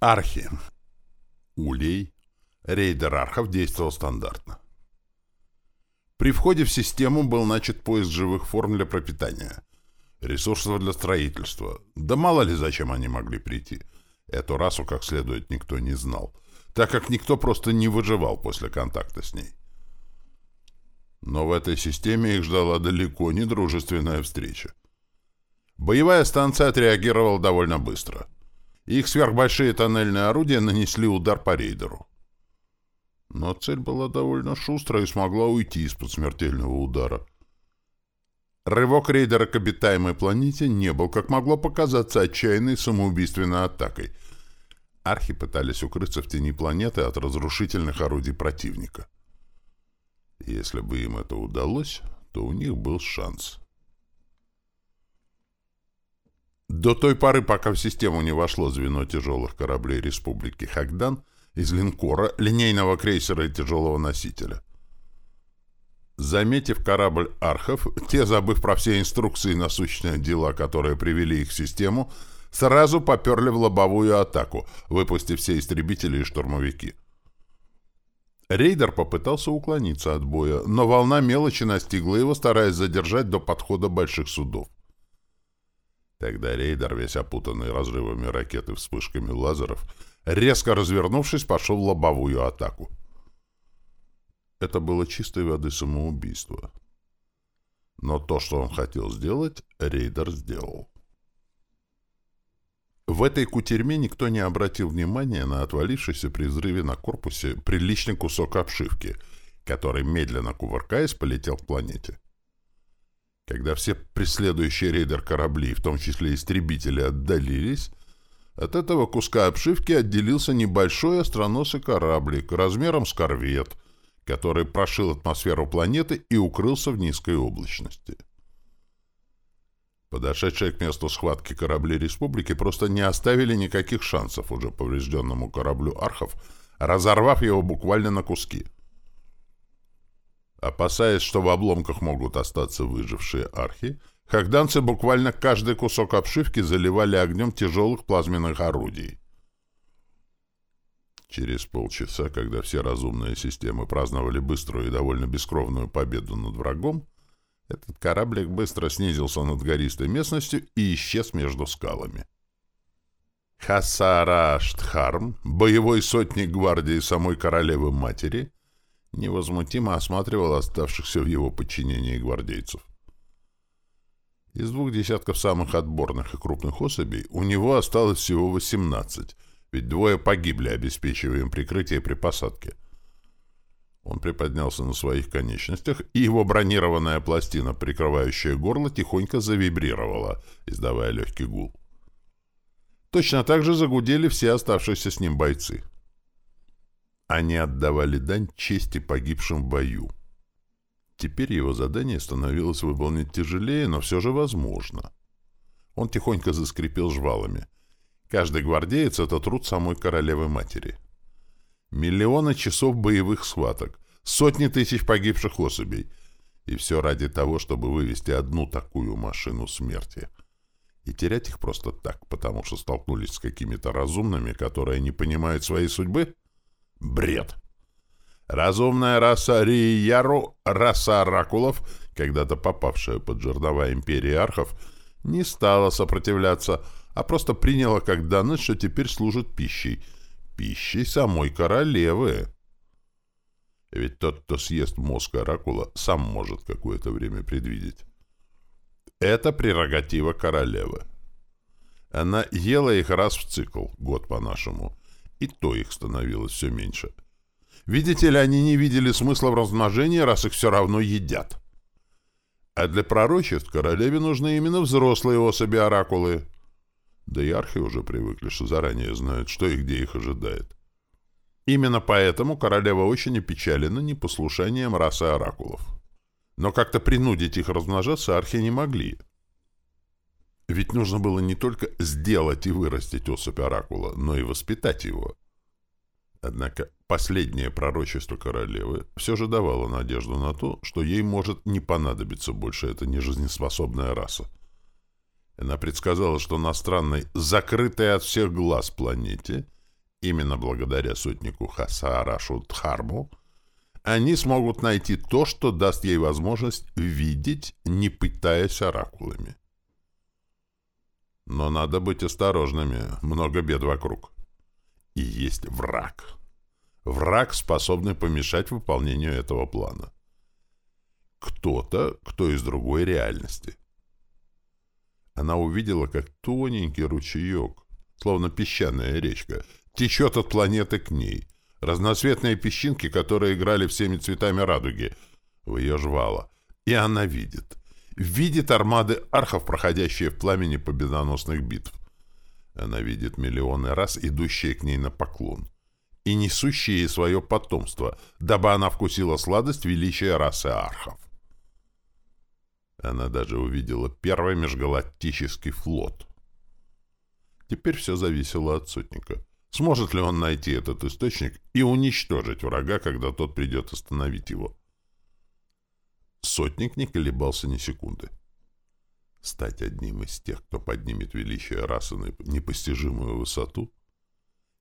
Архи. Улей. Рейдер архов действовал стандартно. При входе в систему был начат поиск живых форм для пропитания, ресурсов для строительства. Да мало ли зачем они могли прийти. Эту расу как следует никто не знал, так как никто просто не выживал после контакта с ней. Но в этой системе их ждала далеко не дружественная встреча. Боевая станция отреагировала довольно быстро. Их сверхбольшие тоннельные орудия нанесли удар по рейдеру. Но цель была довольно шустрая и смогла уйти из-под смертельного удара. Рывок рейдера к обитаемой планете не был, как могло показаться, отчаянной самоубийственной атакой. Архи пытались укрыться в тени планеты от разрушительных орудий противника. Если бы им это удалось, то у них был шанс. До той поры, пока в систему не вошло звено тяжелых кораблей Республики Хагдан из линкора, линейного крейсера и тяжелого носителя. Заметив корабль архов, те, забыв про все инструкции и насущные дела, которые привели их в систему, сразу поперли в лобовую атаку, выпустив все истребители и штурмовики. Рейдер попытался уклониться от боя, но волна мелочи настигла его, стараясь задержать до подхода больших судов. Тогда рейдер, весь опутанный разрывами ракет и вспышками лазеров, резко развернувшись, пошел в лобовую атаку. Это было чистой воды самоубийство. Но то, что он хотел сделать, рейдер сделал. В этой кутерьме никто не обратил внимания на отвалившийся при взрыве на корпусе приличный кусок обшивки, который, медленно кувыркаясь, полетел к планете. Когда все преследующие рейдер корабли, в том числе истребители, отдалились, от этого куска обшивки отделился небольшой остроносый кораблик размером с корвет, который прошил атмосферу планеты и укрылся в низкой облачности. Подошедшие к месту схватки корабли Республики просто не оставили никаких шансов уже поврежденному кораблю Архов, разорвав его буквально на куски — Опасаясь, что в обломках могут остаться выжившие архи, хагданцы буквально каждый кусок обшивки заливали огнем тяжелых плазменных орудий. Через полчаса, когда все разумные системы праздновали быструю и довольно бескровную победу над врагом, этот кораблик быстро снизился над гористой местностью и исчез между скалами. Хасараштхарм, боевой сотник гвардии самой королевы-матери, невозмутимо осматривал оставшихся в его подчинении гвардейцев. Из двух десятков самых отборных и крупных особей у него осталось всего 18, ведь двое погибли, обеспечивая им прикрытие при посадке. Он приподнялся на своих конечностях, и его бронированная пластина, прикрывающая горло, тихонько завибрировала, издавая легкий гул. Точно так же загудели все оставшиеся с ним бойцы — они отдавали дань чести погибшим в бою. Теперь его задание становилось выполнить тяжелее, но все же возможно. Он тихонько заскрипел жвалами. Каждый гвардеец — это труд самой королевы-матери. Миллионы часов боевых схваток, сотни тысяч погибших особей. И все ради того, чтобы вывести одну такую машину смерти. И терять их просто так, потому что столкнулись с какими-то разумными, которые не понимают своей судьбы — Бред. Разумная раса Рияру, раса оракулов, когда-то попавшая под жернова империи архов, не стала сопротивляться, а просто приняла как данность, что теперь служит пищей. Пищей самой королевы. Ведь тот, кто съест мозг оракула, сам может какое-то время предвидеть. Это прерогатива королевы. Она ела их раз в цикл, год по-нашему, и то их становилось все меньше. Видите ли, они не видели смысла в размножении, раз их все равно едят. А для пророчеств королеве нужны именно взрослые особи-оракулы. Да и архи уже привыкли, что заранее знают, что и где их ожидает. Именно поэтому королева очень опечалена непослушанием расы оракулов. Но как-то принудить их размножаться архи не могли. Ведь нужно было не только сделать и вырастить особь оракула, но и воспитать его. Однако последнее пророчество королевы все же давало надежду на то, что ей может не понадобиться больше эта нежизнеспособная раса. Она предсказала, что на странной, закрытой от всех глаз планете Именно благодаря сотнику Хасаарашу Дхарму они смогут найти то, что даст ей возможность видеть, не пытаясь оракулами. Но надо быть осторожными, много бед вокруг. И есть враг. Враг, способный помешать выполнению этого плана. Кто-то, кто из другой реальности. Она увидела, как тоненький ручеек, словно песчаная речка, течет от планеты к ней. Разноцветные песчинки, которые играли всеми цветами радуги, в ее жвала. И она видит. Видит армады архов, проходящие в пламени победоносных битв. Она видит миллионы раз идущие к ней на поклон. И несущие ей свое потомство, дабы она вкусила сладость величия расы архов. Она даже увидела первый межгалактический флот. Теперь все зависело от сотника. Сможет ли он найти этот источник и уничтожить врага, когда тот придет остановить его? Сотник не колебался ни секунды. Стать одним из тех, кто поднимет величие расы на непостижимую высоту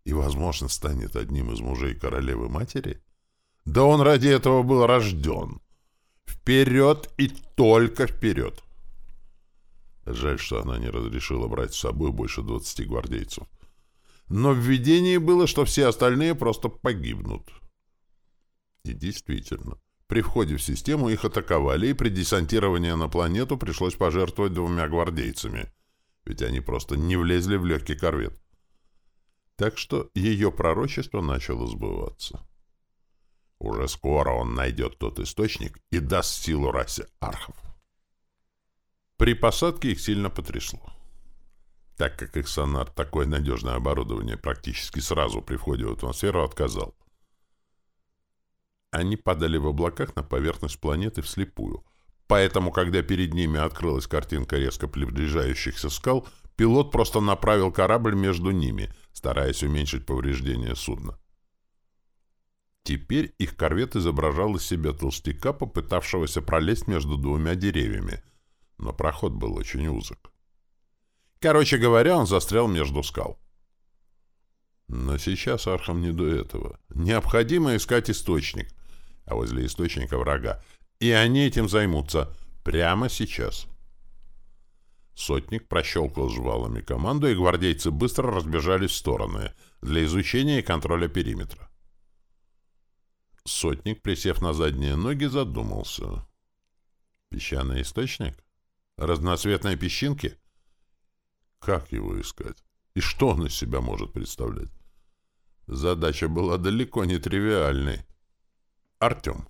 и, возможно, станет одним из мужей королевы-матери? Да он ради этого был рожден. Вперед и только вперед. Жаль, что она не разрешила брать с собой больше двадцати гвардейцев. Но в видении было, что все остальные просто погибнут. И действительно, при входе в систему их атаковали, и при десантировании на планету пришлось пожертвовать двумя гвардейцами, ведь они просто не влезли в легкий корвет. Так что ее пророчество начало сбываться. Уже скоро он найдет тот источник и даст силу расе архов. При посадке их сильно потрясло. Так как их сонар такое надежное оборудование практически сразу при входе в атмосферу отказал. Они падали в облаках на поверхность планеты вслепую. Поэтому, когда перед ними открылась картинка резко приближающихся скал, пилот просто направил корабль между ними, стараясь уменьшить повреждения судна. Теперь их корвет изображал из себя толстяка, попытавшегося пролезть между двумя деревьями — но проход был очень узок. Короче говоря, он застрял между скал. Но сейчас Архам не до этого. Необходимо искать источник, а возле источника врага. И они этим займутся прямо сейчас. Сотник прощелкал жвалами команду, и гвардейцы быстро разбежались в стороны для изучения и контроля периметра. Сотник, присев на задние ноги, задумался. Песчаный источник? Разноцветные песчинки? Как его искать? И что он из себя может представлять? Задача была далеко не тривиальной. Артем.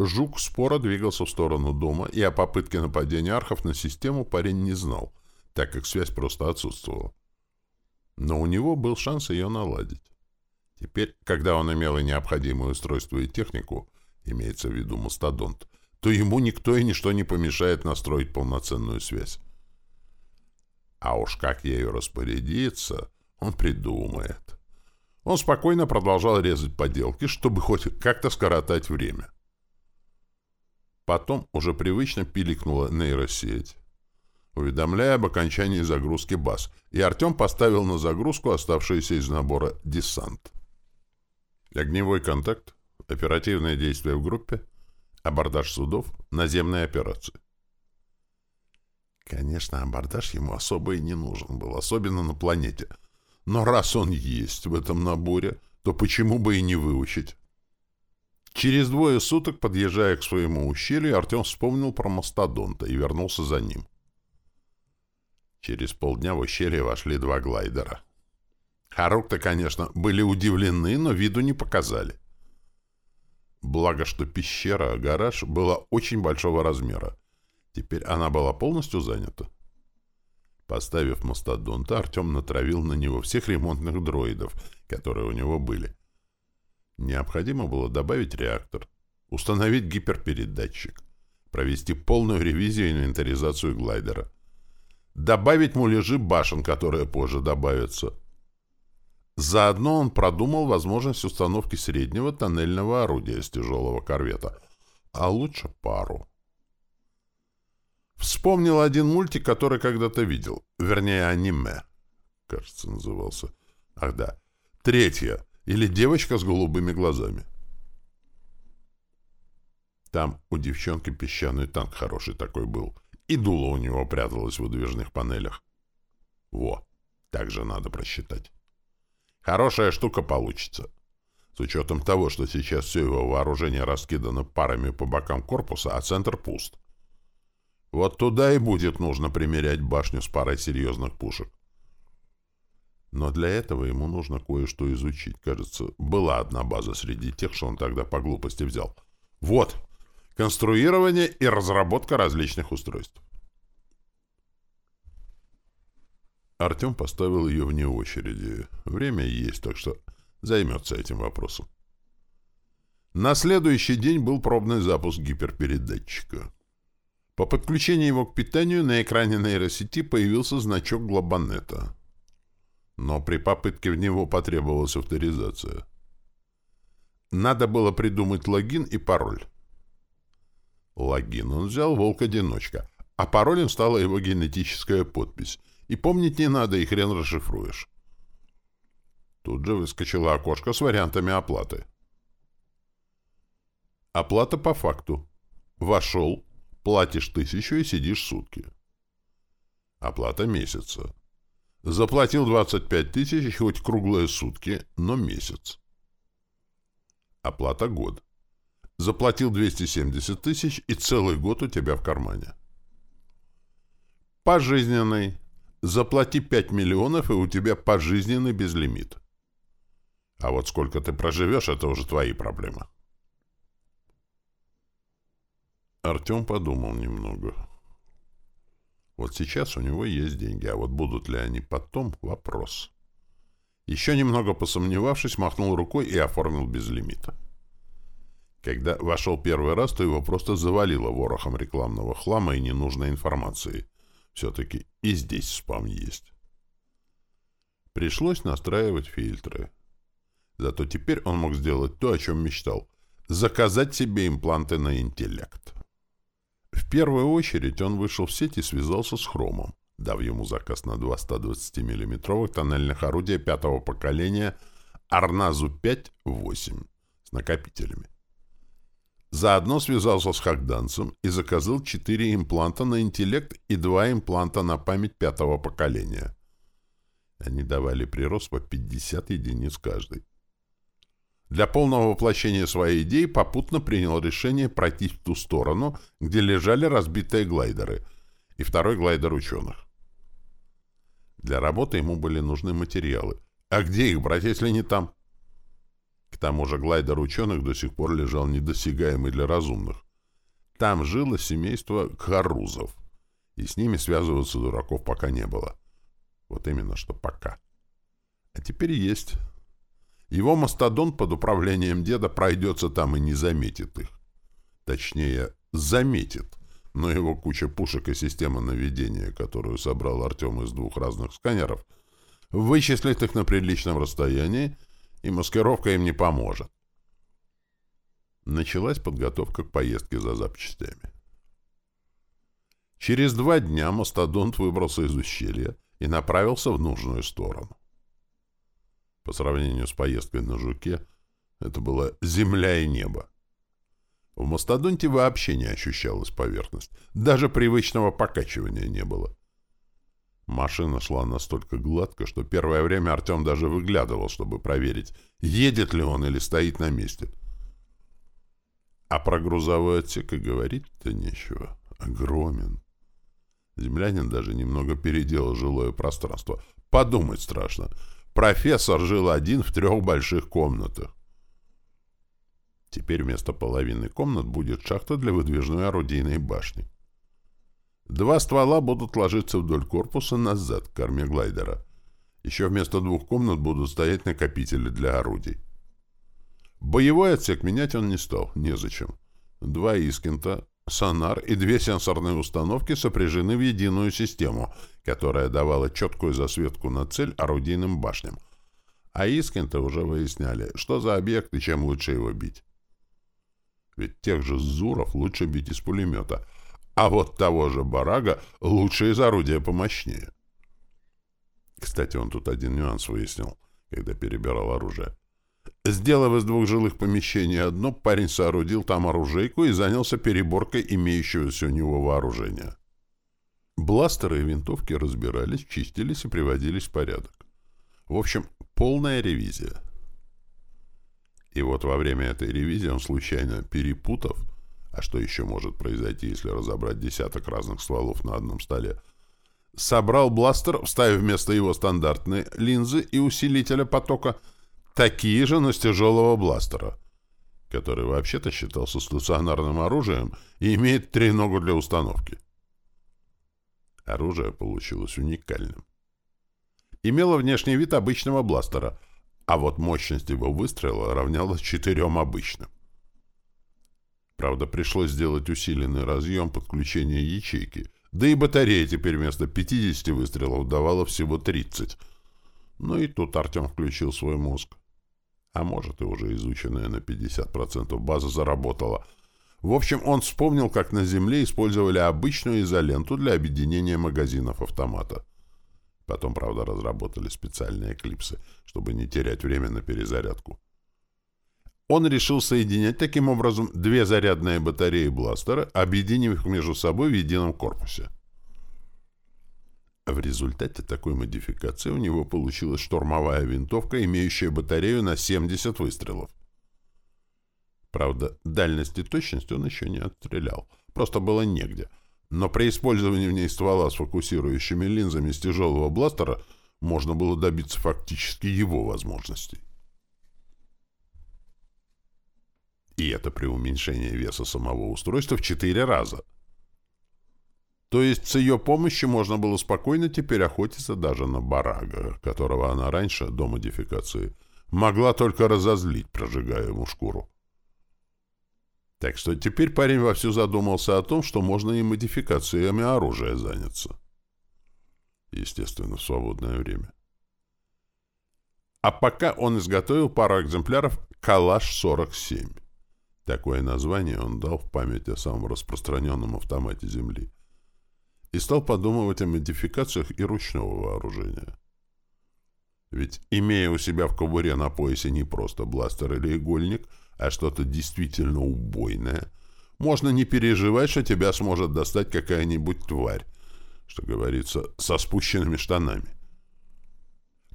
Жук споро двигался в сторону дома, и о попытке нападения архов на систему парень не знал, так как связь просто отсутствовала. Но у него был шанс ее наладить. Теперь, когда он имел и необходимое устройство и технику, имеется в виду мастодонт, то ему никто и ничто не помешает настроить полноценную связь. А уж как ею распорядиться, он придумает. Он спокойно продолжал резать поделки, чтобы хоть как-то скоротать время. Потом уже привычно пиликнула нейросеть, уведомляя об окончании загрузки баз, и Артем поставил на загрузку оставшиеся из набора «Десант». Огневой контакт, оперативные действия в группе — Абордаж судов, наземные операции. Конечно, абордаж ему особо и не нужен был, особенно на планете. Но раз он есть в этом наборе, то почему бы и не выучить? Через двое суток, подъезжая к своему ущелью, Артем вспомнил про мастодонта и вернулся за ним. Через полдня в ущелье вошли два глайдера. Харук-то, конечно, были удивлены, но виду не показали. Благо, что пещера, гараж, была очень большого размера. Теперь она была полностью занята. Поставив мастодонта, Артем натравил на него всех ремонтных дроидов, которые у него были. Необходимо было добавить реактор, установить гиперпередатчик, провести полную ревизию и инвентаризацию глайдера, добавить муляжи башен, которые позже добавятся, Заодно он продумал возможность установки среднего тоннельного орудия с тяжелого корвета, а лучше пару. Вспомнил один мультик, который когда-то видел, вернее, аниме, кажется, назывался. Ах да, Третья. Или девочка с голубыми глазами. Там у девчонки песчаный танк хороший такой был. И дуло у него пряталось в выдвижных панелях. Во, так же надо просчитать. Хорошая штука получится. С учетом того, что сейчас все его вооружение раскидано парами по бокам корпуса, а центр пуст. Вот туда и будет нужно примерять башню с парой серьезных пушек. Но для этого ему нужно кое-что изучить. Кажется, была одна база среди тех, что он тогда по глупости взял. Вот! Конструирование и разработка различных устройств. Артем поставил ее вне очереди. Время есть, так что займется этим вопросом. На следующий день был пробный запуск гиперпередатчика. По подключению его к питанию на экране нейросети появился значок Глобанета но при попытке в него потребовалась авторизация. Надо было придумать логин и пароль. Логин он взял «Волк-одиночка», а паролем стала его генетическая подпись. И помнить не надо, и хрен расшифруешь. Тут же выскочило окошко с вариантами оплаты. Оплата по факту. Вошел, платишь тысячу и сидишь сутки. Оплата месяца. Заплатил 25 тысяч, хоть круглые сутки, но месяц. Оплата год. Заплатил 270 тысяч, и целый год у тебя в кармане. Пожизненный. Заплати 5 миллионов, и у тебя пожизненный безлимит. А вот сколько ты проживешь, это уже твои проблемы. Артем подумал немного. Вот сейчас у него есть деньги, а вот будут ли они потом — вопрос. Еще немного посомневавшись, махнул рукой и оформил без лимита. Когда вошел первый раз, то его просто завалило ворохом рекламного хлама и ненужной информации. Все-таки и здесь спам есть. Пришлось настраивать фильтры. Зато теперь он мог сделать то, о чем мечтал — заказать себе импланты на интеллект. В первую очередь он вышел в сеть и связался с Хромом, дав ему заказ на два 120 миллиметровых тоннельных орудия пятого поколения Арназу-5-8 с накопителями. Заодно связался с Хагданцем и заказал четыре импланта на интеллект и два импланта на память пятого поколения. Они давали прирост по 50 единиц каждый. Для полного воплощения своей идеи попутно принял решение пройти в ту сторону, где лежали разбитые глайдеры, и второй глайдер ученых. Для работы ему были нужны материалы. А где их брать, если не там? К тому же глайдер ученых до сих пор лежал недосягаемый для разумных. Там жило семейство Харузов, и с ними связываться дураков пока не было. Вот именно что пока. А теперь есть... Его мастодон под управлением деда пройдется там и не заметит их. Точнее, заметит, но его куча пушек и система наведения, которую собрал Артем из двух разных сканеров, вычислит их на приличном расстоянии, и маскировка им не поможет. Началась подготовка к поездке за запчастями. Через два дня мастодонт выбрался из ущелья и направился в нужную сторону. По сравнению с поездкой на «Жуке» это было земля и небо. В мастодонте вообще не ощущалась поверхность. Даже привычного покачивания не было. Машина шла настолько гладко, что первое время Артем даже выглядывал, чтобы проверить, едет ли он или стоит на месте. А про грузовой отсек и говорить-то нечего. Огромен. Землянин даже немного переделал жилое пространство. Подумать страшно — Профессор жил один в трех больших комнатах. Теперь вместо половины комнат будет шахта для выдвижной орудийной башни. Два ствола будут ложиться вдоль корпуса назад к корме глайдера. Еще вместо двух комнат будут стоять накопители для орудий. Боевой отсек менять он не стал, незачем. Два Искента, сонар и две сенсорные установки сопряжены в единую систему, которая давала четкую засветку на цель орудийным башням. А Искента уже выясняли, что за объект и чем лучше его бить. Ведь тех же Зуров лучше бить из пулемета, а вот того же Барага лучше из орудия помощнее. Кстати, он тут один нюанс выяснил. когда перебирал оружие. Сделав из двух жилых помещений одно, парень соорудил там оружейку и занялся переборкой имеющегося у него вооружения. Бластеры и винтовки разбирались, чистились и приводились в порядок. В общем, полная ревизия. И вот во время этой ревизии он случайно перепутав, а что еще может произойти, если разобрать десяток разных стволов на одном столе, собрал бластер, вставив вместо его стандартной линзы и усилителя потока такие же, но с тяжелого бластера, который вообще-то считался стационарным оружием и имеет треногу для установки. Оружие получилось уникальным. Имело внешний вид обычного бластера — а вот мощность его выстрела равнялась четырем обычным. Правда, пришлось сделать усиленный разъем подключения ячейки, да и батарея теперь вместо 50 выстрелов давала всего 30. Ну и тут Артем включил свой мозг. А может, и уже изученная на 50% база заработала. В общем, он вспомнил, как на Земле использовали обычную изоленту для объединения магазинов автомата. Потом, правда, разработали специальные клипсы, чтобы не терять время на перезарядку. Он решил соединять таким образом две зарядные батареи бластера, объединив их между собой в едином корпусе. В результате такой модификации у него получилась штурмовая винтовка, имеющая батарею на 70 выстрелов. Правда, дальность и точность он еще не отстрелял. Просто было негде — но при использовании в ней ствола с фокусирующими линзами с тяжелого бластера можно было добиться фактически его возможностей. И это при уменьшении веса самого устройства в 4 раза. То есть с ее помощью можно было спокойно теперь охотиться даже на барага, которого она раньше, до модификации, могла только разозлить, прожигая ему шкуру. Так что теперь парень вовсю задумался о том, что можно и модификациями оружия заняться. Естественно, в свободное время. А пока он изготовил пару экземпляров «Калаш-47». Такое название он дал в память о самом распространенном автомате Земли. И стал подумывать о модификациях и ручного вооружения. Ведь, имея у себя в кобуре на поясе не просто бластер или игольник – а что-то действительно убойное, можно не переживать, что тебя сможет достать какая-нибудь тварь, что говорится, со спущенными штанами.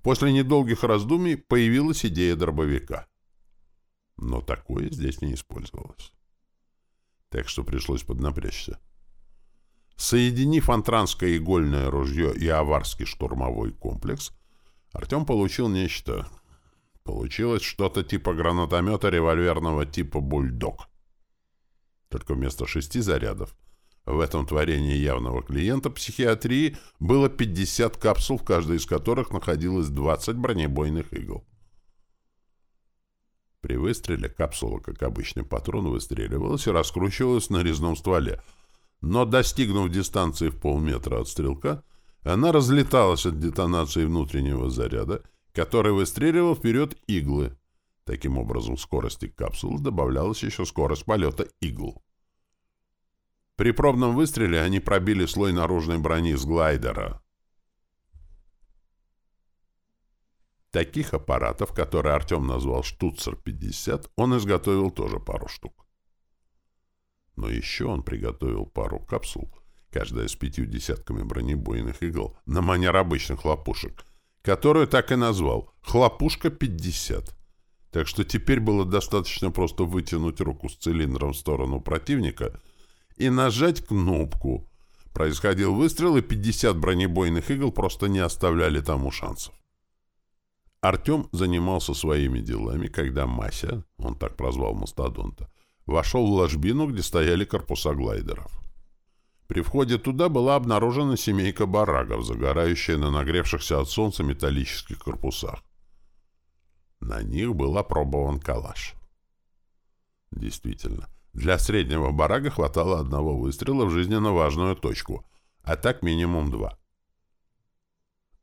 После недолгих раздумий появилась идея дробовика. Но такое здесь не использовалось. Так что пришлось поднапрячься. Соединив антранское игольное ружье и аварский штурмовой комплекс, Артем получил нечто, Получилось что-то типа гранатомета револьверного типа «Бульдог». Только вместо шести зарядов в этом творении явного клиента психиатрии было 50 капсул, в каждой из которых находилось 20 бронебойных игл. При выстреле капсула, как обычный патрон, выстреливалась и раскручивалась на резном стволе, но, достигнув дистанции в полметра от стрелка, она разлеталась от детонации внутреннего заряда который выстреливал вперед иглы. Таким образом, в скорости капсулы добавлялась еще скорость полета игл. При пробном выстреле они пробили слой наружной брони с глайдера. Таких аппаратов, которые Артем назвал «Штуцер-50», он изготовил тоже пару штук. Но еще он приготовил пару капсул, каждая с пятью десятками бронебойных игл, на манер обычных лопушек, которую так и назвал «Хлопушка-50». Так что теперь было достаточно просто вытянуть руку с цилиндром в сторону противника и нажать кнопку. Происходил выстрел, и 50 бронебойных игл просто не оставляли тому шансов. Артем занимался своими делами, когда Мася, он так прозвал мастодонта, вошел в ложбину, где стояли корпуса глайдеров. При входе туда была обнаружена семейка барагов, загорающая на нагревшихся от солнца металлических корпусах. На них был опробован калаш. Действительно, для среднего барага хватало одного выстрела в жизненно важную точку, а так минимум два.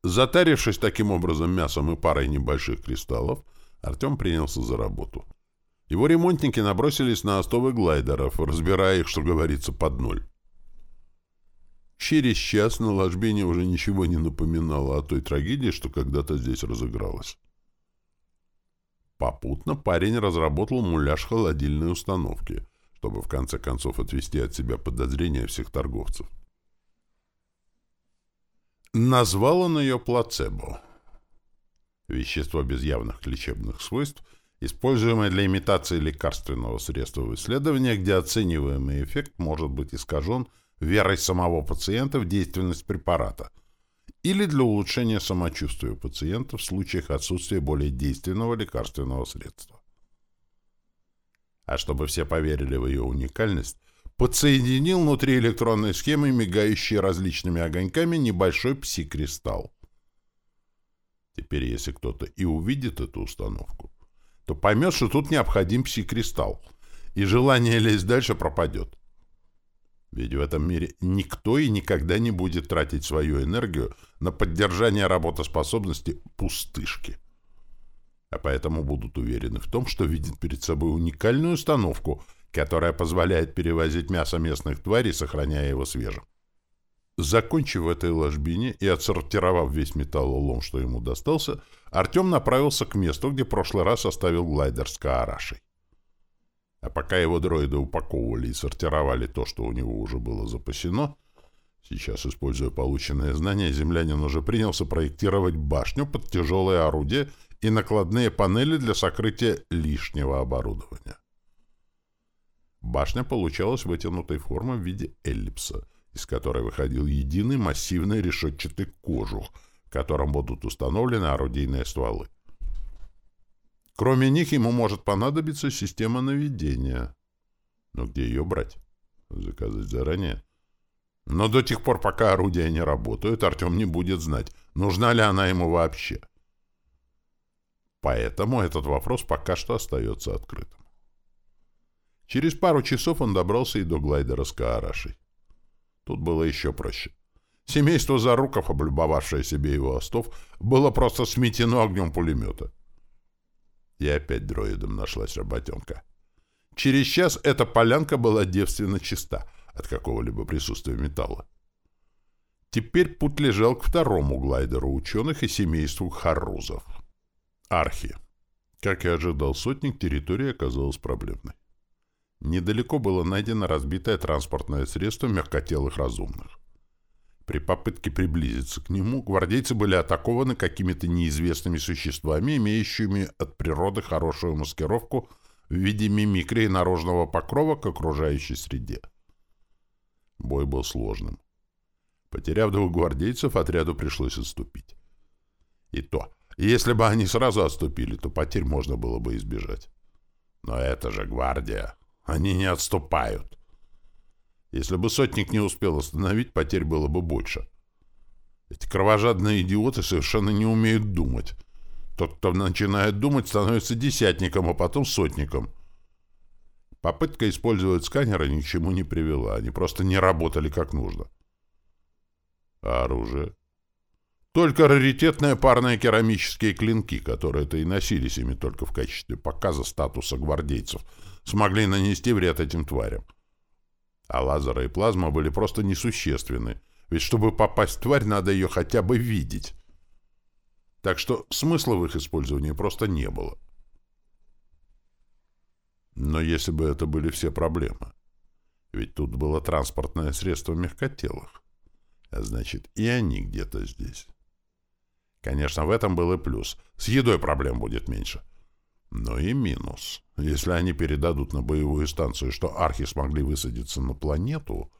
Затарившись таким образом мясом и парой небольших кристаллов, Артем принялся за работу. Его ремонтники набросились на остовы глайдеров, разбирая их, что говорится, под ноль. Через час на ложбине уже ничего не напоминало о той трагедии, что когда-то здесь разыгралась. Попутно парень разработал муляж холодильной установки, чтобы в конце концов отвести от себя подозрения всех торговцев. Назвал он ее плацебо. Вещество без явных лечебных свойств, используемое для имитации лекарственного средства в исследованиях, где оцениваемый эффект может быть искажен верой самого пациента в действенность препарата – или для улучшения самочувствия пациента в случаях отсутствия более действенного лекарственного средства. А чтобы все поверили в ее уникальность, подсоединил внутри электронной схемы, мигающие различными огоньками, небольшой пси-кристалл. Теперь, если кто-то и увидит эту установку, то поймет, что тут необходим пси-кристалл, и желание лезть дальше пропадет. Ведь в этом мире никто и никогда не будет тратить свою энергию на поддержание работоспособности пустышки. А поэтому будут уверены в том, что видят перед собой уникальную установку, которая позволяет перевозить мясо местных тварей, сохраняя его свежим. Закончив в этой ложбине и отсортировав весь металлолом, что ему достался, Артем направился к месту, где в прошлый раз оставил глайдер с Каарашей. А пока его дроиды упаковывали и сортировали то, что у него уже было запасено, сейчас, используя полученные знания, землянин уже принялся проектировать башню под тяжелые орудия и накладные панели для сокрытия лишнего оборудования. Башня получалась вытянутой формы в виде эллипса, из которой выходил единый массивный решетчатый кожух, в котором будут установлены орудийные стволы. Кроме них ему может понадобиться система наведения. Но где ее брать? Заказать заранее? Но до тех пор, пока орудия не работают, Артем не будет знать, нужна ли она ему вообще. Поэтому этот вопрос пока что остается открытым. Через пару часов он добрался и до глайдера с Каарашей. Тут было еще проще. Семейство Заруков, облюбовавшее себе его остов, было просто сметено огнем пулемета. И опять дроидом нашлась работенка. Через час эта полянка была девственно чиста от какого-либо присутствия металла. Теперь путь лежал к второму глайдеру ученых и семейству харрузов. Архи. Как и ожидал сотник, территория оказалась проблемной. Недалеко было найдено разбитое транспортное средство мягкотелых разумных. При попытке приблизиться к нему гвардейцы были атакованы какими-то неизвестными существами, имеющими от природы хорошую маскировку в виде мимикрии наружного покрова к окружающей среде. Бой был сложным. Потеряв двух гвардейцев, отряду пришлось отступить. И то, если бы они сразу отступили, то потерь можно было бы избежать. Но это же гвардия. Они не отступают. Если бы сотник не успел остановить, потерь было бы больше. Эти кровожадные идиоты совершенно не умеют думать. Тот, кто начинает думать, становится десятником, а потом сотником. Попытка использовать сканеры ни к чему не привела. Они просто не работали как нужно. А оружие? Только раритетные парные керамические клинки, которые-то и носились ими только в качестве показа статуса гвардейцев, смогли нанести вред этим тварям. А лазеры и плазма были просто несущественны, ведь чтобы попасть в тварь, надо ее хотя бы видеть. Так что смысла в их использовании просто не было. Но если бы это были все проблемы, ведь тут было транспортное средство мягкотелых, а значит и они где-то здесь. Конечно, в этом был и плюс. С едой проблем будет меньше. — но и минус. Если они передадут на боевую станцию, что архи смогли высадиться на планету,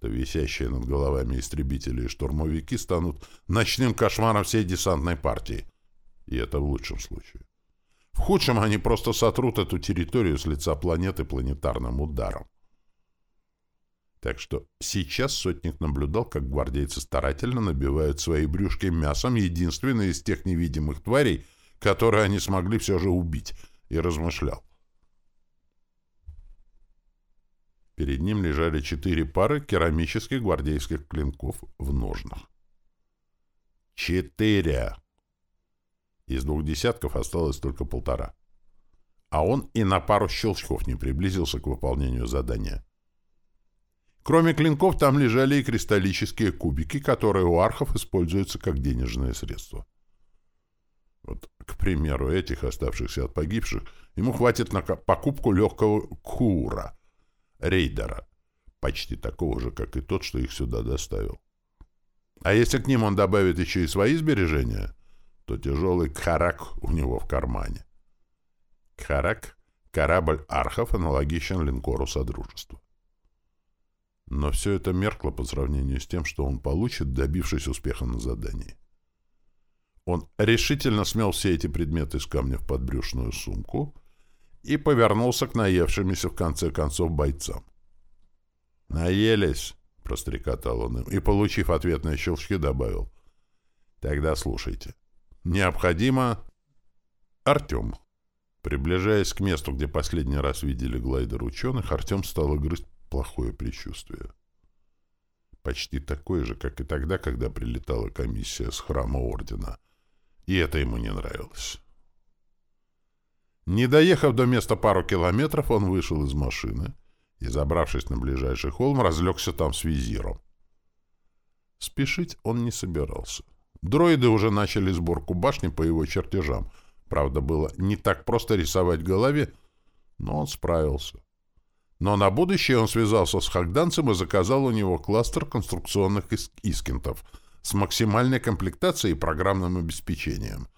то висящие над головами истребители и штурмовики станут ночным кошмаром всей десантной партии. И это в лучшем случае. В худшем они просто сотрут эту территорию с лица планеты планетарным ударом. Так что сейчас сотник наблюдал, как гвардейцы старательно набивают свои брюшки мясом единственной из тех невидимых тварей, которые они смогли все же убить, и размышлял. Перед ним лежали четыре пары керамических гвардейских клинков в ножнах. Четыре! Из двух десятков осталось только полтора. А он и на пару щелчков не приблизился к выполнению задания. Кроме клинков, там лежали и кристаллические кубики, которые у архов используются как денежное средство. Вот, к примеру, этих, оставшихся от погибших, ему хватит на покупку легкого кура, рейдера, почти такого же, как и тот, что их сюда доставил. А если к ним он добавит еще и свои сбережения, то тяжелый Кхарак у него в кармане. Кхарак — корабль архов, аналогичен линкору Содружества. Но все это меркло по сравнению с тем, что он получит, добившись успеха на задании. Он решительно смел все эти предметы с камня в подбрюшную сумку и повернулся к наевшимися в конце концов бойцам. «Наелись!» — прострекотал он им и, получив ответные щелчки, добавил. «Тогда слушайте. Необходимо...» Артем. Приближаясь к месту, где последний раз видели глайдер ученых, Артем стал грызть плохое предчувствие. Почти такое же, как и тогда, когда прилетала комиссия с храма Ордена. И это ему не нравилось. Не доехав до места пару километров, он вышел из машины и, забравшись на ближайший холм, разлегся там с визиром. Спешить он не собирался. Дроиды уже начали сборку башни по его чертежам. Правда, было не так просто рисовать в голове, но он справился. Но на будущее он связался с Хагданцем и заказал у него кластер конструкционных искинтов с максимальной комплектацией и программным обеспечением,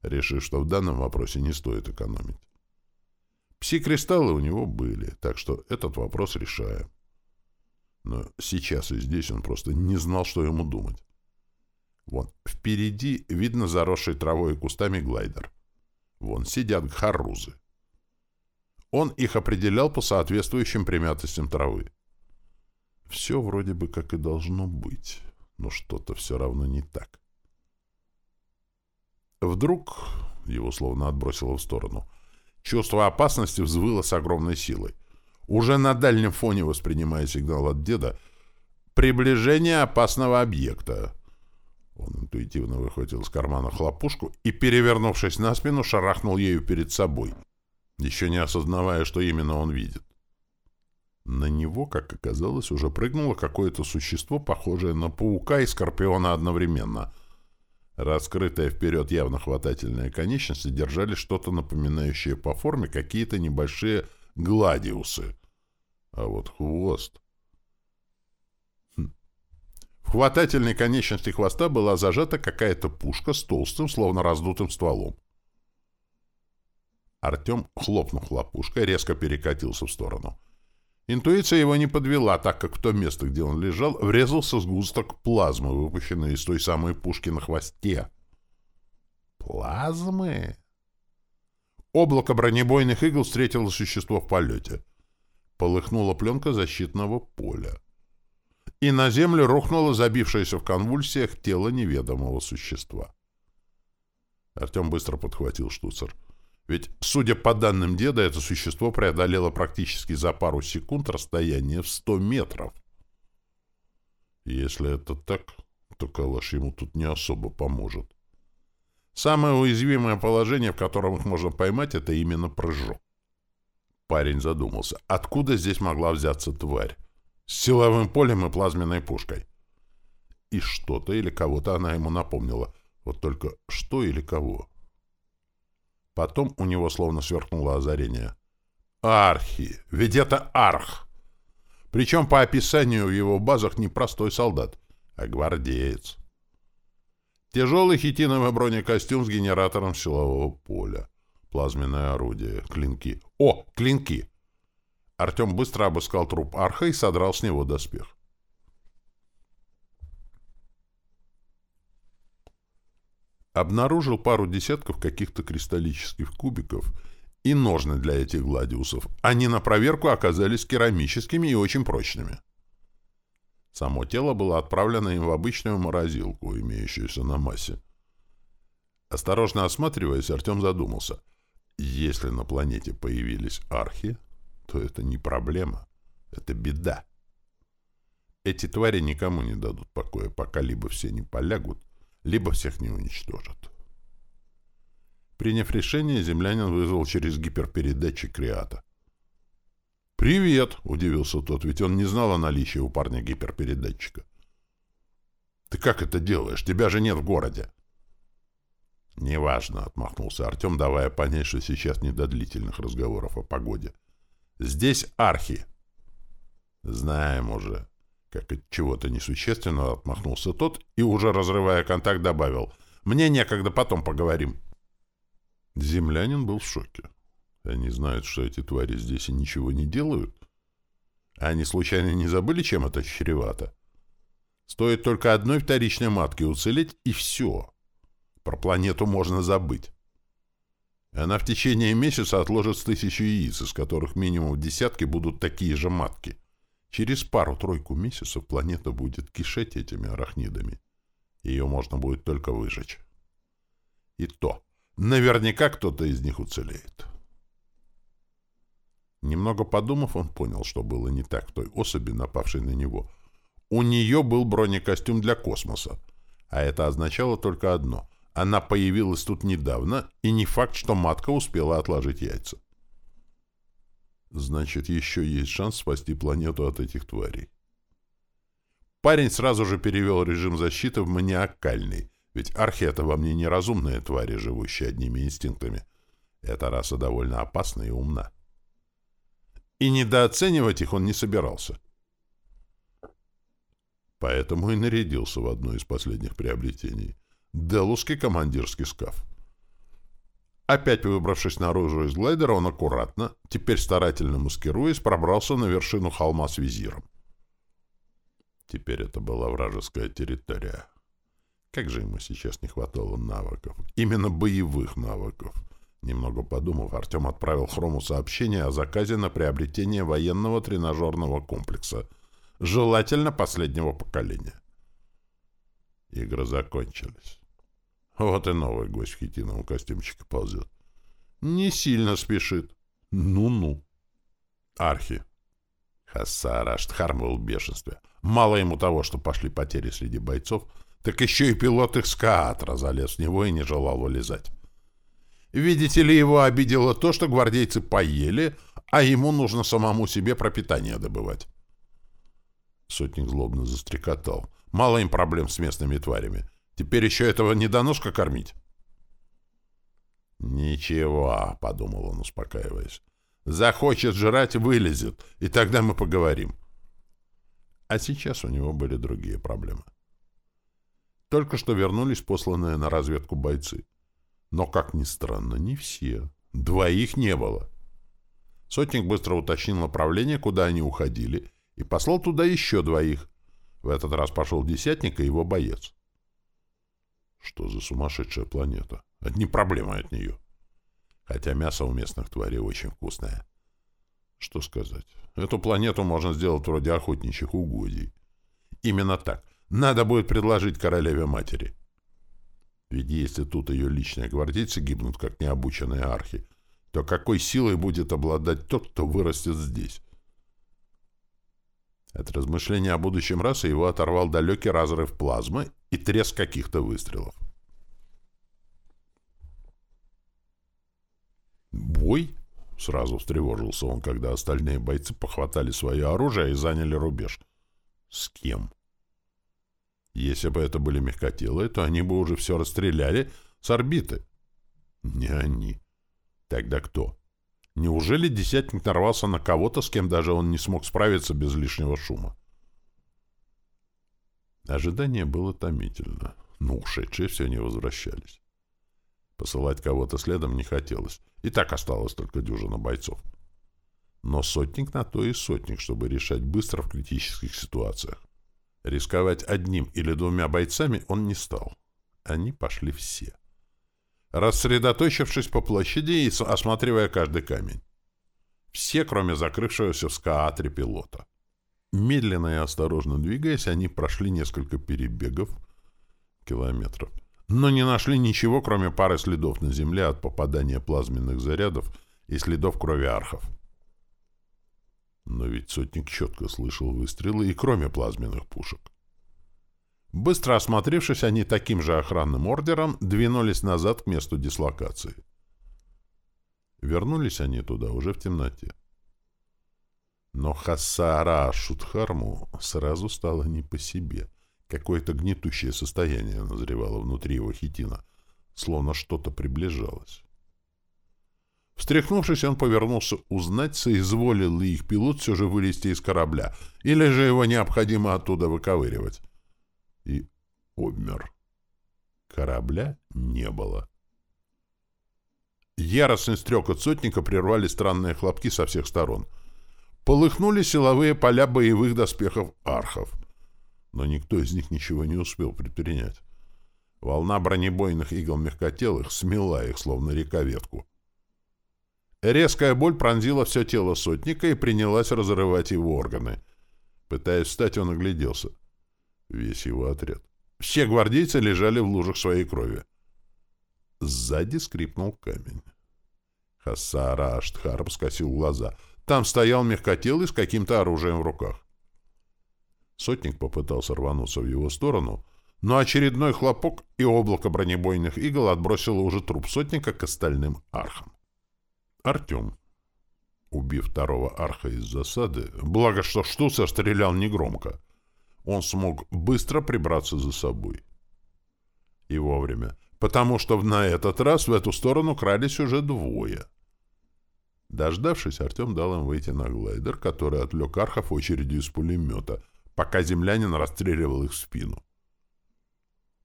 решив, что в данном вопросе не стоит экономить. Пси-кристаллы у него были, так что этот вопрос решаем. Но сейчас и здесь он просто не знал, что ему думать. Вон, впереди видно заросший травой и кустами глайдер. Вон сидят гхарузы. Он их определял по соответствующим примятостям травы. Все вроде бы как и должно быть, но что-то все равно не так. Вдруг, его словно отбросило в сторону, чувство опасности взвыло с огромной силой. Уже на дальнем фоне, воспринимая сигнал от деда, приближение опасного объекта. Он интуитивно выхватил из кармана хлопушку и, перевернувшись на спину, шарахнул ею перед собой — еще не осознавая, что именно он видит. На него, как оказалось, уже прыгнуло какое-то существо, похожее на паука и скорпиона одновременно. Раскрытые вперед явно хватательные конечности держали что-то напоминающее по форме какие-то небольшие гладиусы. А вот хвост... Хм. В хватательной конечности хвоста была зажата какая-то пушка с толстым, словно раздутым стволом. Артем, хлопнув хлопушкой, резко перекатился в сторону. Интуиция его не подвела, так как в то место, где он лежал, врезался сгусток плазмы, выпущенный из той самой пушки на хвосте. Плазмы? Облако бронебойных игл встретило существо в полете. Полыхнула пленка защитного поля. И на землю рухнуло забившееся в конвульсиях тело неведомого существа. Артем быстро подхватил штуцер. — ведь, судя по данным деда, это существо преодолело практически за пару секунд расстояние в 100 метров. Если это так, то калаш ему тут не особо поможет. Самое уязвимое положение, в котором их можно поймать, это именно прыжок. Парень задумался, откуда здесь могла взяться тварь? С силовым полем и плазменной пушкой. И что-то или кого-то она ему напомнила. Вот только что или кого? Потом у него словно сверкнуло озарение. Архи! Ведь это арх! Причем по описанию в его базах не простой солдат, а гвардеец. Тяжелый хитиновый бронекостюм с генератором силового поля. Плазменное орудие. Клинки. О, клинки! Артем быстро обыскал труп арха и содрал с него доспех. Обнаружил пару десятков каких-то кристаллических кубиков и ножны для этих гладиусов. Они на проверку оказались керамическими и очень прочными. Само тело было отправлено им в обычную морозилку, имеющуюся на массе. Осторожно осматриваясь, Артем задумался. Если на планете появились архи, то это не проблема, это беда. Эти твари никому не дадут покоя, пока либо все не полягут, либо всех не уничтожат. Приняв решение, землянин вызвал через гиперпередатчик Криата. «Привет!» — удивился тот, ведь он не знал о наличии у парня гиперпередатчика. «Ты как это делаешь? Тебя же нет в городе!» «Неважно», — отмахнулся Артем, давая понять, что сейчас не до длительных разговоров о погоде. «Здесь архи». «Знаем уже». Как от чего-то несущественного отмахнулся тот и, уже разрывая контакт, добавил. «Мне некогда, потом поговорим». Землянин был в шоке. Они знают, что эти твари здесь и ничего не делают? Они случайно не забыли, чем это чревато? Стоит только одной вторичной матке уцелеть, и все. Про планету можно забыть. Она в течение месяца отложит тысячу яиц, из которых минимум десятки будут такие же матки. Через пару-тройку месяцев планета будет кишеть этими арахнидами. Ее можно будет только выжечь. И то, наверняка кто-то из них уцелеет. Немного подумав, он понял, что было не так в той особи, напавшей на него. У нее был бронекостюм для космоса, а это означало только одно — она появилась тут недавно, и не факт, что матка успела отложить яйца. Значит, еще есть шанс спасти планету от этих тварей. Парень сразу же перевел режим защиты в маниакальный, ведь архи — это во мне неразумные твари, живущие одними инстинктами. Эта раса довольно опасна и умна. И недооценивать их он не собирался. Поэтому и нарядился в одно из последних приобретений. Делусский командирский скаф. Опять выбравшись наружу из глайдера, он аккуратно, теперь старательно маскируясь, пробрался на вершину холма с визиром. Теперь это была вражеская территория. Как же ему сейчас не хватало навыков. Именно боевых навыков. Немного подумав, Артем отправил Хрому сообщение о заказе на приобретение военного тренажерного комплекса, желательно последнего поколения. Игры закончились. Вот и новый гость в хитиновом костюмчике ползет. Не сильно спешит. Ну-ну. Архи. Хассар Аштхарм был в бешенстве. Мало ему того, что пошли потери среди бойцов, так еще и пилот их скаатра залез в него и не желал вылезать. Видите ли, его обидело то, что гвардейцы поели, а ему нужно самому себе пропитание добывать. Сотник злобно застрекотал. Мало им проблем с местными тварями. Теперь еще этого недоноска кормить. «Ничего», — подумал он, успокаиваясь. «Захочет жрать — вылезет, и тогда мы поговорим». А сейчас у него были другие проблемы. Только что вернулись посланные на разведку бойцы. Но, как ни странно, не все. Двоих не было. Сотник быстро уточнил направление, куда они уходили, и послал туда еще двоих. В этот раз пошел десятник и его боец. Что за сумасшедшая планета? Одни проблемы от нее. Хотя мясо у местных тварей очень вкусное. Что сказать? Эту планету можно сделать вроде охотничьих угодий. Именно так. Надо будет предложить королеве-матери. Ведь если тут ее личные гвардейцы гибнут, как необученные архи, то какой силой будет обладать тот, кто вырастет здесь? От размышления о будущем расы его оторвал далекий разрыв плазмы и треск каких-то выстрелов. «Бой?» — сразу встревожился он, когда остальные бойцы похватали свое оружие и заняли рубеж. «С кем?» Если бы это были мягкотелые, то они бы уже все расстреляли с орбиты. Не они. Тогда кто? Неужели десятник нарвался на кого-то, с кем даже он не смог справиться без лишнего шума? Ожидание было томительно, но ушедшие все не возвращались. Посылать кого-то следом не хотелось, и так осталось только дюжина бойцов. Но сотник на то и сотник, чтобы решать быстро в критических ситуациях. Рисковать одним или двумя бойцами он не стал. Они пошли все. Рассредоточившись по площади и осматривая каждый камень. Все, кроме закрывшегося в скаатре пилота. Медленно и осторожно двигаясь, они прошли несколько перебегов, километров, но не нашли ничего, кроме пары следов на земле от попадания плазменных зарядов и следов крови архов. Но ведь сотник четко слышал выстрелы и кроме плазменных пушек. Быстро осмотревшись, они таким же охранным ордером двинулись назад к месту дислокации. Вернулись они туда уже в темноте. Но Хасара Шутхарму сразу стало не по себе. Какое-то гнетущее состояние назревало внутри его хитина. словно что-то приближалось. Встряхнувшись, он повернулся узнать, соизволил ли их пилот все же вылезти из корабля, или же его необходимо оттуда выковыривать. И обмер. Корабля не было. Яростный стрекот сотника прервали странные хлопки со всех сторон. Полыхнули силовые поля боевых доспехов архов. Но никто из них ничего не успел предпринять. Волна бронебойных игл мягкотелых смела их, словно река ветку. Резкая боль пронзила все тело сотника и принялась разрывать его органы. Пытаясь встать, он огляделся. Весь его отряд. Все гвардейцы лежали в лужах своей крови. Сзади скрипнул камень. Хасара Аштхарб скосил глаза. Там стоял мягкотелый с каким-то оружием в руках. Сотник попытался рвануться в его сторону, но очередной хлопок и облако бронебойных игл отбросило уже труп сотника к остальным архам. Артем, убив второго арха из засады, благо что Штуцер стрелял негромко, он смог быстро прибраться за собой. И вовремя, потому что на этот раз в эту сторону крались уже двое. Дождавшись, Артем дал им выйти на глайдер, который отвлек архов очередью из пулемета, пока землянин расстреливал их в спину.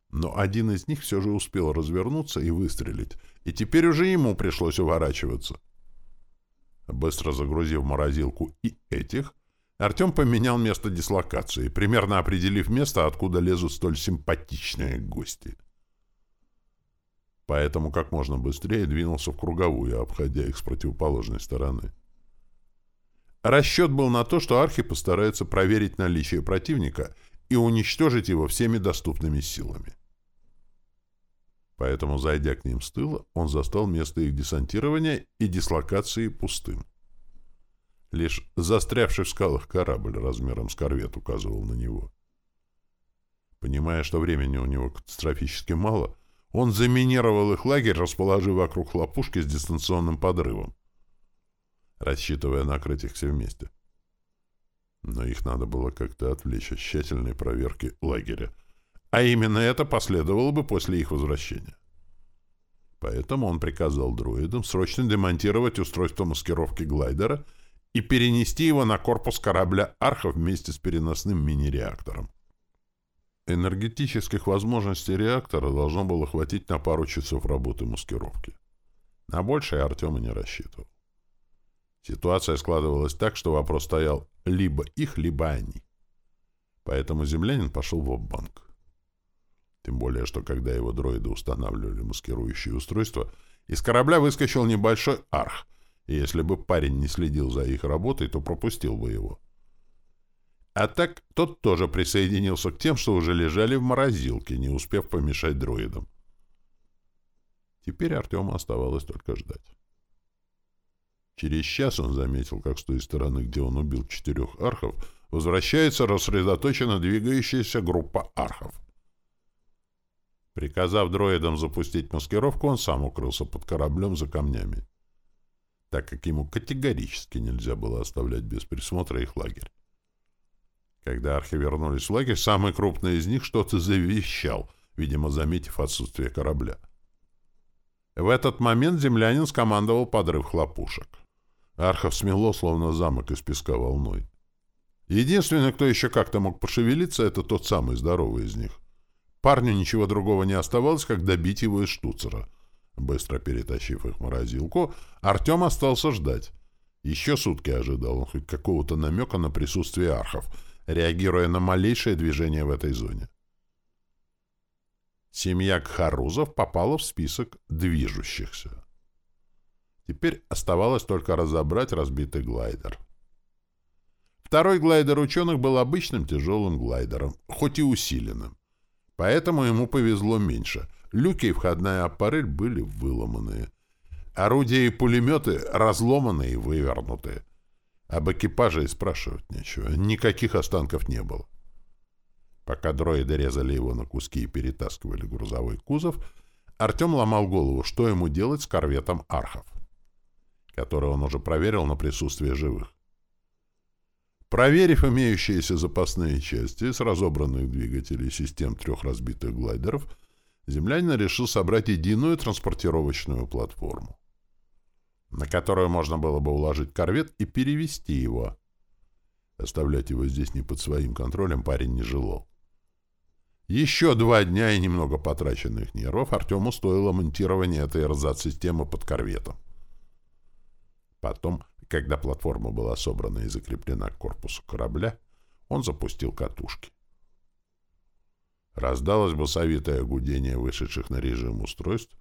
Но один из них все же успел развернуться и выстрелить, и теперь уже ему пришлось уворачиваться. Быстро загрузив морозилку и этих, Артем поменял место дислокации, примерно определив место, откуда лезут столь симпатичные гости. Поэтому как можно быстрее двинулся в круговую, обходя их с противоположной стороны. Расчет был на то, что архи постараются проверить наличие противника и уничтожить его всеми доступными силами. Поэтому, зайдя к ним с тыла, он застал место их десантирования и дислокации пустым. Лишь застрявший в скалах корабль размером с корвет указывал на него. Понимая, что времени у него катастрофически мало, он заминировал их лагерь, расположив вокруг хлопушки с дистанционным подрывом, рассчитывая накрыть их все вместе. Но их надо было как-то отвлечь от тщательной проверки лагеря, а именно это последовало бы после их возвращения. Поэтому он приказал дроидам срочно демонтировать устройство маскировки глайдера и перенести его на корпус корабля «Арха» вместе с переносным мини-реактором. Энергетических возможностей реактора должно было хватить на пару часов работы маскировки. На большее Артем и не рассчитывал. Ситуация складывалась так, что вопрос стоял либо их, либо они. Поэтому землянин пошел в банк тем более, что когда его дроиды устанавливали маскирующее устройство, из корабля выскочил небольшой арх, если бы парень не следил за их работой, то пропустил бы его. А так тот тоже присоединился к тем, что уже лежали в морозилке, не успев помешать дроидам. Теперь Артему оставалось только ждать. Через час он заметил, как с той стороны, где он убил четырех архов, возвращается рассредоточенно двигающаяся группа архов. Приказав дроидам запустить маскировку, он сам укрылся под кораблем за камнями, так как ему категорически нельзя было оставлять без присмотра их лагерь. Когда архи вернулись в лагерь, самый крупный из них что-то завещал, видимо, заметив отсутствие корабля. В этот момент землянин скомандовал подрыв хлопушек. Архов смело, словно замок из песка волной. Единственный, кто еще как-то мог пошевелиться, это тот самый здоровый из них. Парню ничего другого не оставалось, как добить его из штуцера. Быстро перетащив их в морозилку, Артем остался ждать. Еще сутки ожидал он хоть какого-то намека на присутствие архов, реагируя на малейшее движение в этой зоне. Семья Кхарузов попала в список движущихся. Теперь оставалось только разобрать разбитый глайдер. Второй глайдер ученых был обычным тяжелым глайдером, хоть и усиленным. Поэтому ему повезло меньше. Люки и входная аппарель были выломанные. Орудия и пулеметы разломанные и вывернутые. Об экипаже и спрашивать нечего. Никаких останков не было. Пока дроиды резали его на куски и перетаскивали грузовой кузов, Артем ломал голову, что ему делать с корветом «Архов», который он уже проверил на присутствие живых. Проверив имеющиеся запасные части с разобранных двигателей систем трех разбитых глайдеров, землянин решил собрать единую транспортировочную платформу, на которую можно было бы уложить корвет и перевести его. Оставлять его здесь не под своим контролем парень не желал. Еще два дня и немного потраченных нервов Артему стоило монтирование этой РЗАТ-системы под корветом. Потом, когда платформа была собрана и закреплена к корпусу корабля, он запустил катушки. Раздалось басовитое гудение вышедших на режим устройств.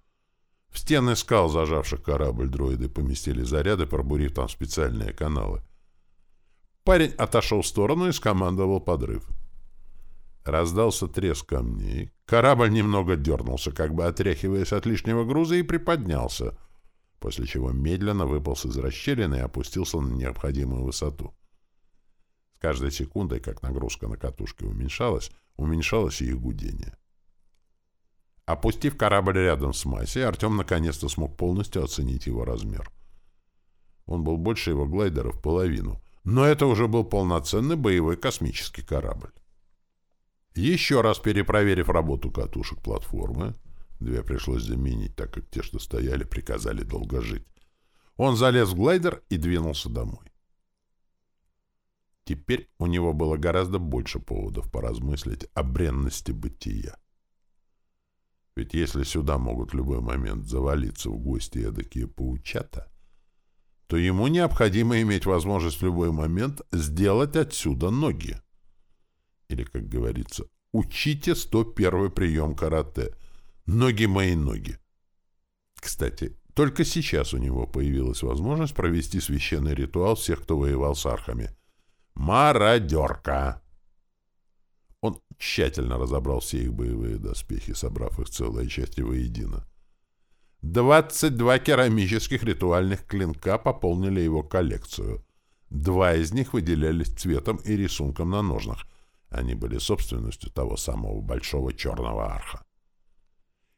В стены скал, зажавших корабль, дроиды поместили заряды, пробурив там специальные каналы. Парень отошел в сторону и скомандовал подрыв. Раздался треск камней. Корабль немного дернулся, как бы отряхиваясь от лишнего груза, и приподнялся, после чего медленно выполз из расщелины и опустился на необходимую высоту. С каждой секундой, как нагрузка на катушке уменьшалась, уменьшалось и гудение. Опустив корабль рядом с Масей, Артем наконец-то смог полностью оценить его размер. Он был больше его глайдера в половину, но это уже был полноценный боевой космический корабль. Еще раз перепроверив работу катушек платформы, две пришлось заменить, так как те, что стояли, приказали долго жить, он залез в глайдер и двинулся домой. Теперь у него было гораздо больше поводов поразмыслить о бренности бытия. Ведь если сюда могут в любой момент завалиться в гости эдакие паучата, то ему необходимо иметь возможность в любой момент сделать отсюда ноги. Или, как говорится, учите 101 прием карате. Ноги мои ноги. Кстати, только сейчас у него появилась возможность провести священный ритуал всех, кто воевал с архами. Мародерка! Он тщательно разобрал все их боевые доспехи, собрав их целые части воедино. Двадцать два керамических ритуальных клинка пополнили его коллекцию. Два из них выделялись цветом и рисунком на ножнах — они были собственностью того самого большого черного арха.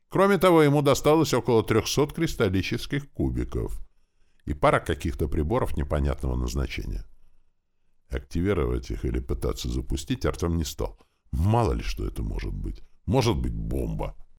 Кроме того, ему досталось около 300 кристаллических кубиков и пара каких-то приборов непонятного назначения. Активировать их или пытаться запустить Артем не стал. Мало ли что это может быть. Может быть бомба.